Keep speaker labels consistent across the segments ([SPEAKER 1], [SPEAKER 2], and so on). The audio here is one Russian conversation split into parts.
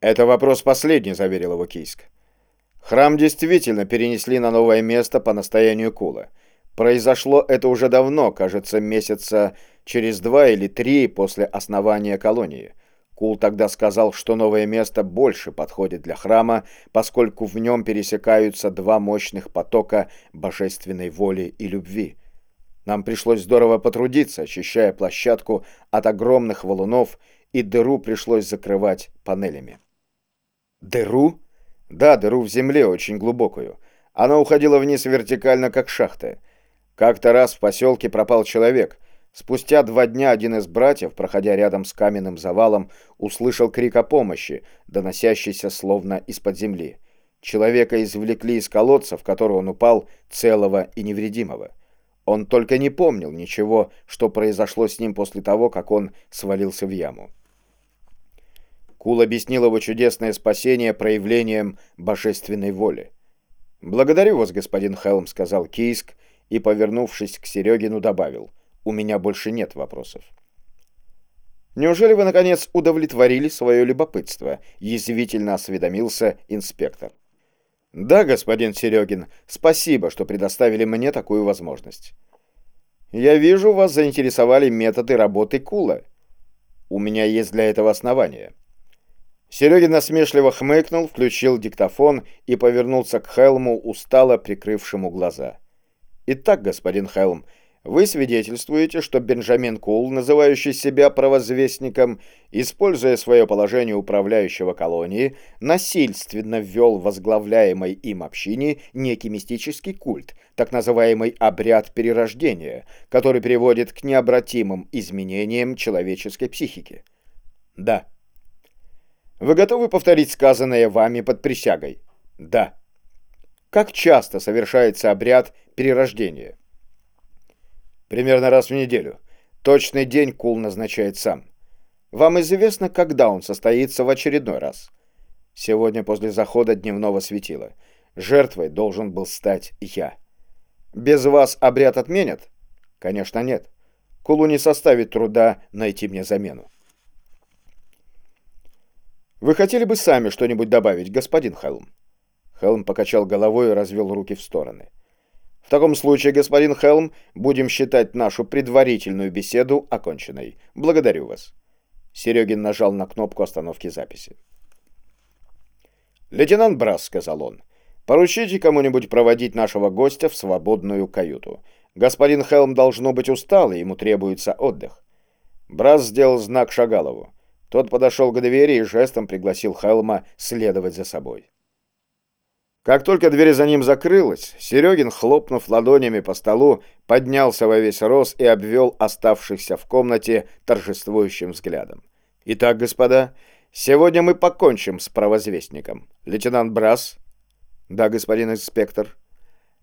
[SPEAKER 1] «Это вопрос последний», — заверил его Кийск. Храм действительно перенесли на новое место по настоянию Кула. Произошло это уже давно, кажется, месяца через два или три после основания колонии. Кул тогда сказал, что новое место больше подходит для храма, поскольку в нем пересекаются два мощных потока божественной воли и любви. Нам пришлось здорово потрудиться, очищая площадку от огромных валунов, и дыру пришлось закрывать панелями. Дыру? Да, дыру в земле, очень глубокую. Она уходила вниз вертикально, как шахта. Как-то раз в поселке пропал человек. Спустя два дня один из братьев, проходя рядом с каменным завалом, услышал крик о помощи, доносящийся словно из-под земли. Человека извлекли из колодца, в который он упал, целого и невредимого. Он только не помнил ничего, что произошло с ним после того, как он свалился в яму. Кул объяснил его чудесное спасение проявлением божественной воли. «Благодарю вас, господин Хелм», — сказал Кийск и, повернувшись к Серегину, добавил. «У меня больше нет вопросов». «Неужели вы, наконец, удовлетворили свое любопытство?» — язвительно осведомился инспектор. «Да, господин Серегин, спасибо, что предоставили мне такую возможность». «Я вижу, вас заинтересовали методы работы Кула. У меня есть для этого основания». Серегин насмешливо хмыкнул, включил диктофон и повернулся к Хелму, устало прикрывшему глаза. «Итак, господин Хелм, вы свидетельствуете, что Бенджамин Кул, называющий себя провозвестником, используя свое положение управляющего колонии, насильственно ввел возглавляемой им общине некий мистический культ, так называемый обряд перерождения, который приводит к необратимым изменениям человеческой психики. Да. Вы готовы повторить сказанное вами под присягой? Да. Как часто совершается обряд перерождения? Примерно раз в неделю. Точный день Кул назначает сам. Вам известно, когда он состоится в очередной раз? Сегодня после захода дневного светила. Жертвой должен был стать я. Без вас обряд отменят? Конечно, нет. Кулу не составит труда найти мне замену. Вы хотели бы сами что-нибудь добавить, господин Хелм? Хелм покачал головой и развел руки в стороны. В таком случае, господин Хелм, будем считать нашу предварительную беседу оконченной. Благодарю вас. Серегин нажал на кнопку остановки записи. «Лейтенант Брас», — сказал он, — «поручите кому-нибудь проводить нашего гостя в свободную каюту. Господин Хелм должно быть устал, и ему требуется отдых». Брас сделал знак Шагалову. Тот подошел к двери и жестом пригласил Хелма следовать за собой. Как только дверь за ним закрылась, Серегин, хлопнув ладонями по столу, поднялся во весь рост и обвел оставшихся в комнате торжествующим взглядом. «Итак, господа, сегодня мы покончим с правозвестником. Лейтенант Брас?» «Да, господин инспектор».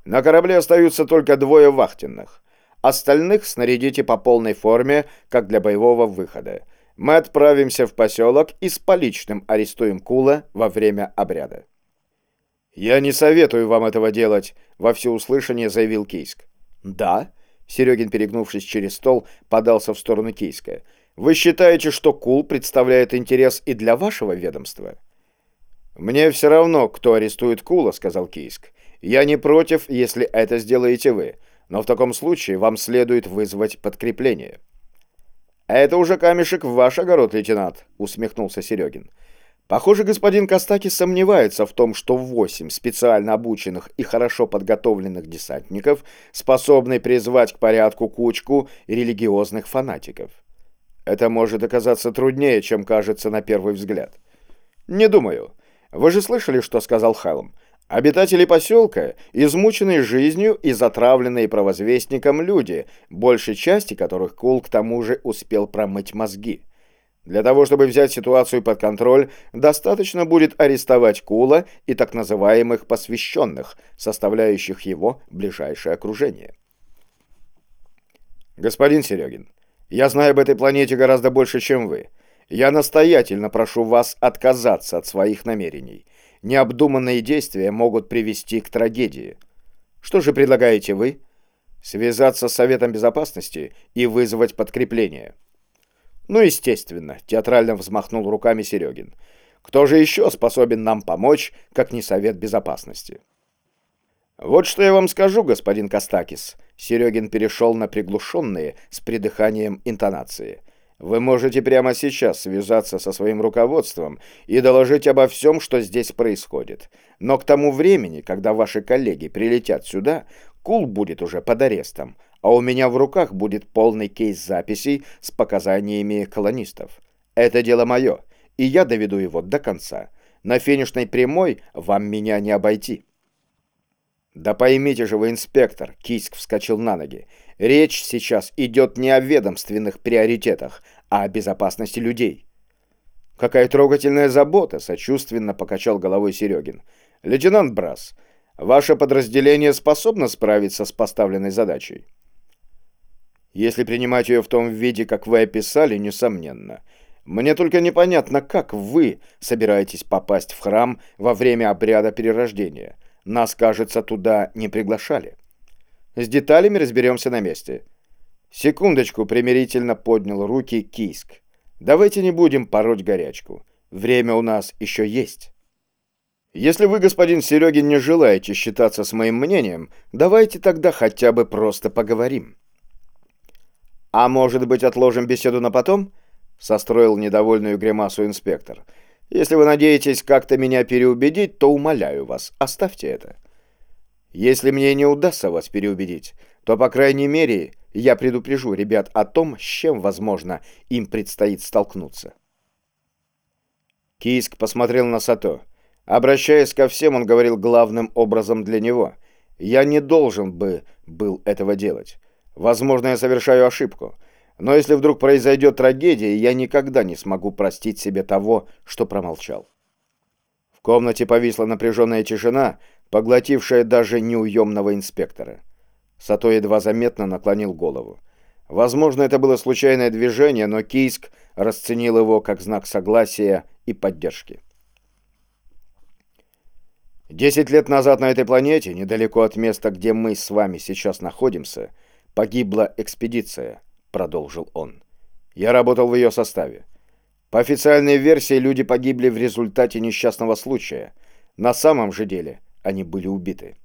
[SPEAKER 1] «На корабле остаются только двое вахтенных. Остальных снарядите по полной форме, как для боевого выхода мы отправимся в поселок и с поличным арестуем Кула во время обряда. «Я не советую вам этого делать», — во всеуслышание заявил Кейск. «Да?» — Серегин, перегнувшись через стол, подался в сторону Кейска. «Вы считаете, что Кул представляет интерес и для вашего ведомства?» «Мне все равно, кто арестует Кула», — сказал Кейск. «Я не против, если это сделаете вы, но в таком случае вам следует вызвать подкрепление». «Это уже камешек в ваш огород, лейтенант», — усмехнулся Серегин. «Похоже, господин Костаки сомневается в том, что восемь специально обученных и хорошо подготовленных десантников способны призвать к порядку кучку религиозных фанатиков. Это может оказаться труднее, чем кажется на первый взгляд». «Не думаю. Вы же слышали, что сказал Хелм? Обитатели поселка, измученные жизнью и затравленные провозвестником люди, большей части которых Кул к тому же успел промыть мозги. Для того, чтобы взять ситуацию под контроль, достаточно будет арестовать Кула и так называемых посвященных, составляющих его ближайшее окружение. Господин Серегин, я знаю об этой планете гораздо больше, чем вы. Я настоятельно прошу вас отказаться от своих намерений – необдуманные действия могут привести к трагедии. Что же предлагаете вы? Связаться с Советом Безопасности и вызвать подкрепление. Ну, естественно, театрально взмахнул руками Серегин. Кто же еще способен нам помочь, как не Совет Безопасности? Вот что я вам скажу, господин Костакис. Серегин перешел на приглушенные с придыханием интонации. Вы можете прямо сейчас связаться со своим руководством и доложить обо всем, что здесь происходит. Но к тому времени, когда ваши коллеги прилетят сюда, Кул будет уже под арестом, а у меня в руках будет полный кейс записей с показаниями колонистов. Это дело мое и я доведу его до конца. На финишной прямой вам меня не обойти. Да поймите же вы, инспектор, Кийск вскочил на ноги. Речь сейчас идет не о ведомственных приоритетах, а о безопасности людей. Какая трогательная забота, сочувственно покачал головой Серегин. Лейтенант Брас, ваше подразделение способно справиться с поставленной задачей? Если принимать ее в том виде, как вы описали, несомненно. Мне только непонятно, как вы собираетесь попасть в храм во время обряда перерождения. Нас, кажется, туда не приглашали. С деталями разберемся на месте. Секундочку, примирительно поднял руки Кийск. Давайте не будем пороть горячку. Время у нас еще есть. Если вы, господин Серегин, не желаете считаться с моим мнением, давайте тогда хотя бы просто поговорим. А может быть, отложим беседу на потом? — состроил недовольную гримасу инспектор. «Если вы надеетесь как-то меня переубедить, то умоляю вас, оставьте это. Если мне не удастся вас переубедить, то, по крайней мере, я предупрежу ребят о том, с чем, возможно, им предстоит столкнуться». Кийск посмотрел на Сато. Обращаясь ко всем, он говорил главным образом для него. «Я не должен бы был этого делать. Возможно, я совершаю ошибку». Но если вдруг произойдет трагедия, я никогда не смогу простить себе того, что промолчал. В комнате повисла напряженная тишина, поглотившая даже неуемного инспектора. Сато едва заметно наклонил голову. Возможно, это было случайное движение, но Кийск расценил его как знак согласия и поддержки. Десять лет назад на этой планете, недалеко от места, где мы с вами сейчас находимся, погибла экспедиция — продолжил он. «Я работал в ее составе. По официальной версии люди погибли в результате несчастного случая. На самом же деле они были убиты.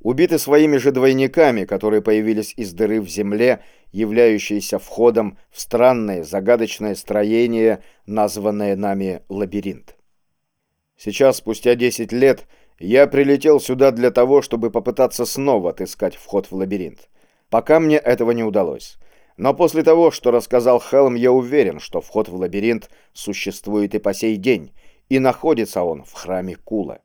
[SPEAKER 1] Убиты своими же двойниками, которые появились из дыры в земле, являющиеся входом в странное загадочное строение, названное нами лабиринт. Сейчас, спустя 10 лет, я прилетел сюда для того, чтобы попытаться снова отыскать вход в лабиринт. Пока мне этого не удалось. Но после того, что рассказал Хелм, я уверен, что вход в лабиринт существует и по сей день, и находится он в храме Кула.